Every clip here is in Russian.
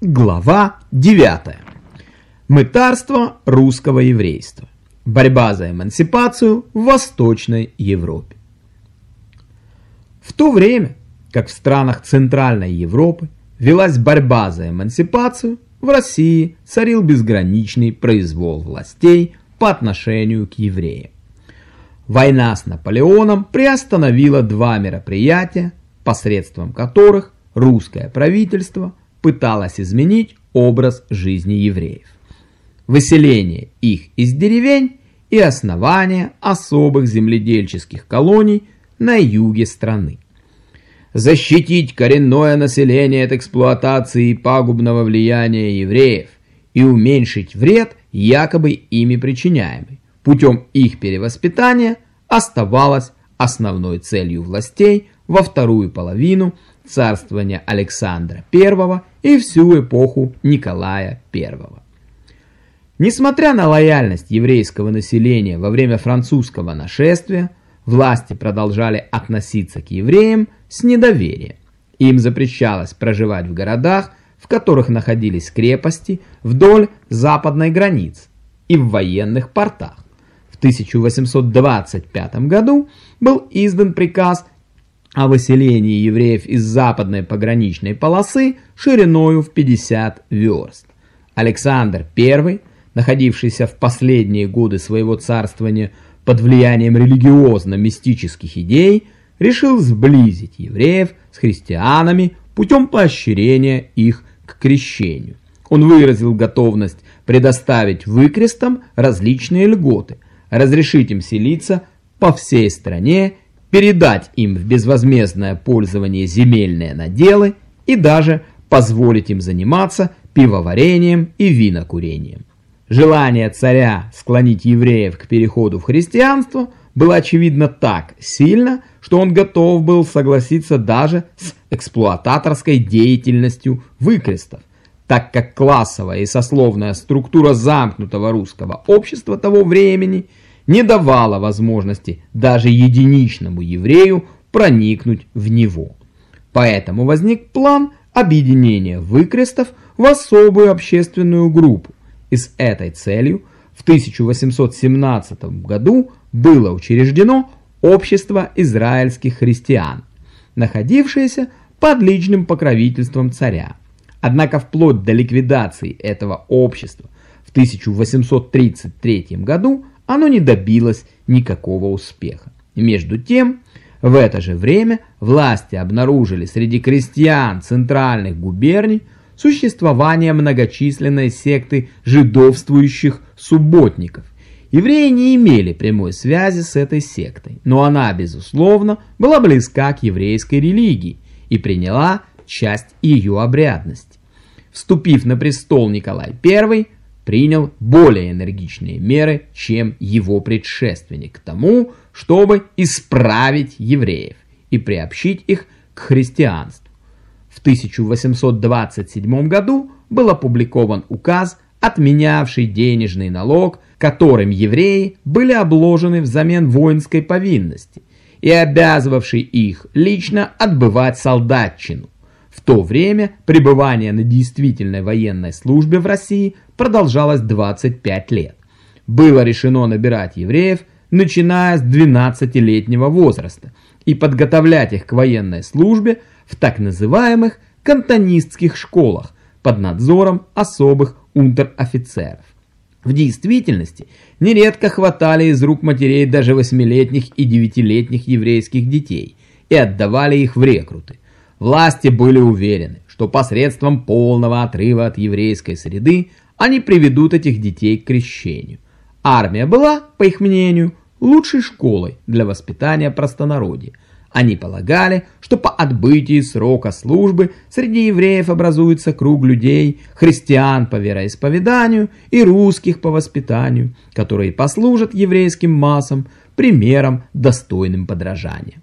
Глава 9. Мытарство русского еврейства. Борьба за эмансипацию в Восточной Европе. В то время, как в странах Центральной Европы велась борьба за эмансипацию, в России царил безграничный произвол властей по отношению к евреям. Война с Наполеоном приостановила два мероприятия, посредством которых русское правительство – пыталась изменить образ жизни евреев. Выселение их из деревень и основание особых земледельческих колоний на юге страны. Защитить коренное население от эксплуатации и пагубного влияния евреев и уменьшить вред, якобы ими причиняемый, путем их перевоспитания оставалось основной целью властей во вторую половину царствования Александра I и всю эпоху Николая I. Несмотря на лояльность еврейского населения во время французского нашествия, власти продолжали относиться к евреям с недоверием. Им запрещалось проживать в городах, в которых находились крепости вдоль западной границы и в военных портах. В 1825 году был издан приказ о выселении евреев из западной пограничной полосы шириною в 50 верст. Александр I, находившийся в последние годы своего царствования под влиянием религиозно-мистических идей, решил сблизить евреев с христианами путем поощрения их к крещению. Он выразил готовность предоставить выкрестам различные льготы, разрешить им селиться по всей стране передать им в безвозмездное пользование земельные наделы и даже позволить им заниматься пивоварением и винокурением. Желание царя склонить евреев к переходу в христианство было очевидно так сильно, что он готов был согласиться даже с эксплуататорской деятельностью выкрестов, так как классовая и сословная структура замкнутого русского общества того времени – не давала возможности даже единичному еврею проникнуть в него. Поэтому возник план объединения выкрестов в особую общественную группу, и с этой целью в 1817 году было учреждено Общество израильских христиан, находившееся под личным покровительством царя. Однако вплоть до ликвидации этого общества в 1833 году оно не добилось никакого успеха. Между тем, в это же время власти обнаружили среди крестьян центральных губерний существование многочисленной секты жидовствующих субботников. Евреи не имели прямой связи с этой сектой, но она, безусловно, была близка к еврейской религии и приняла часть ее обрядности. Вступив на престол Николай I, принял более энергичные меры, чем его предшественник, к тому, чтобы исправить евреев и приобщить их к христианству. В 1827 году был опубликован указ, отменявший денежный налог, которым евреи были обложены взамен воинской повинности и обязывавший их лично отбывать солдатчину. В то время пребывание на действительной военной службе в России продолжалось 25 лет. Было решено набирать евреев, начиная с 12-летнего возраста, и подготовлять их к военной службе в так называемых кантонистских школах под надзором особых унтер-офицеров. В действительности нередко хватали из рук матерей даже 8-летних и 9-летних еврейских детей и отдавали их в рекруты. Власти были уверены, что посредством полного отрыва от еврейской среды они приведут этих детей к крещению. Армия была, по их мнению, лучшей школой для воспитания простонародья. Они полагали, что по отбытии срока службы среди евреев образуется круг людей, христиан по вероисповеданию и русских по воспитанию, которые послужат еврейским массам примером, достойным подражания.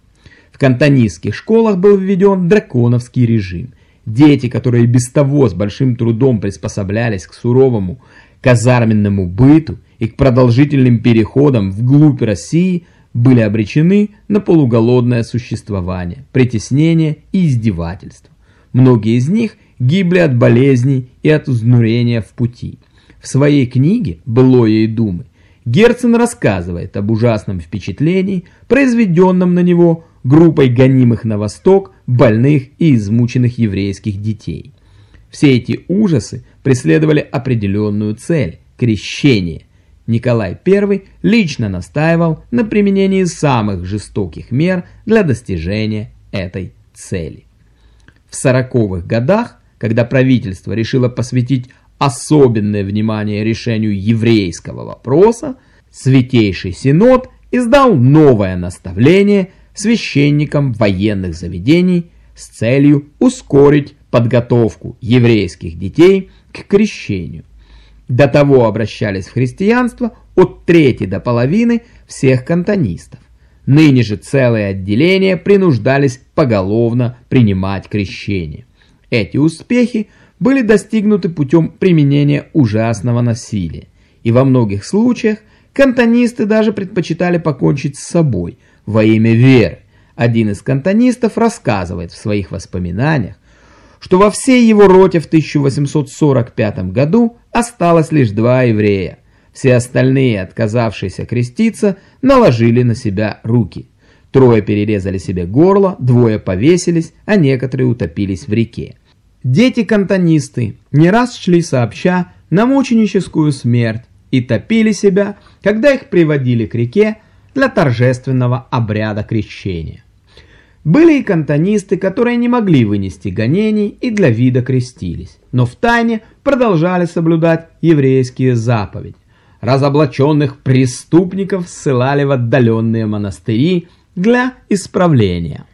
В кантонистских школах был введен драконовский режим. Дети, которые без того с большим трудом приспособлялись к суровому казарменному быту и к продолжительным переходам вглубь России, были обречены на полуголодное существование, притеснение и издевательство. Многие из них гибли от болезней и от изнурения в пути. В своей книге «Былое и думы» Герцен рассказывает об ужасном впечатлении, произведенном на него группой гонимых на восток больных и измученных еврейских детей. Все эти ужасы преследовали определенную цель – крещение. Николай I лично настаивал на применении самых жестоких мер для достижения этой цели. В сороковых годах, когда правительство решило посвятить особенное внимание решению еврейского вопроса, Святейший Синод издал новое наставление священникам военных заведений с целью ускорить подготовку еврейских детей к крещению. До того обращались в христианство от трети до половины всех кантонистов. Ныне же целые отделения принуждались поголовно принимать крещение. Эти успехи были достигнуты путем применения ужасного насилия, и во многих случаях кантонисты даже предпочитали покончить с собой во имя веры. Один из кантонистов рассказывает в своих воспоминаниях, что во всей его роте в 1845 году осталось лишь два еврея. Все остальные, отказавшиеся креститься, наложили на себя руки. Трое перерезали себе горло, двое повесились, а некоторые утопились в реке. Дети-кантонисты не раз шли сообща на мученическую смерть и топили себя, когда их приводили к реке для торжественного обряда крещения. Были и кантонисты, которые не могли вынести гонений и для вида крестились, но в тайне продолжали соблюдать еврейские заповеди. Разоблаченных преступников ссылали в отдаленные монастыри для исправления.